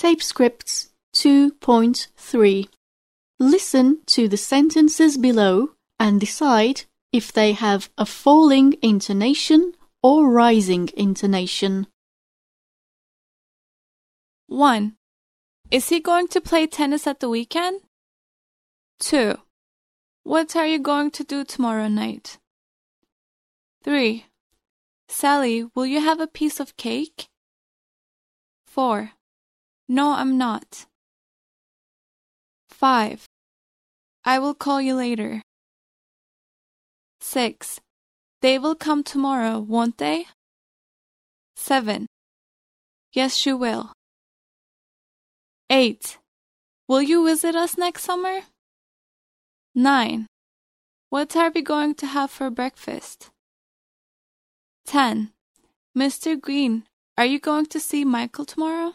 Scripts 2.3. Listen to the sentences below and decide if they have a falling intonation or rising intonation. 1. Is he going to play tennis at the weekend? 2. What are you going to do tomorrow night? 3. Sally, will you have a piece of cake? 4. No, I'm not. 5. I will call you later. 6. They will come tomorrow, won't they? 7. Yes, she will. 8. Will you visit us next summer? 9. What are we going to have for breakfast? 10. Mr. Green, are you going to see Michael tomorrow?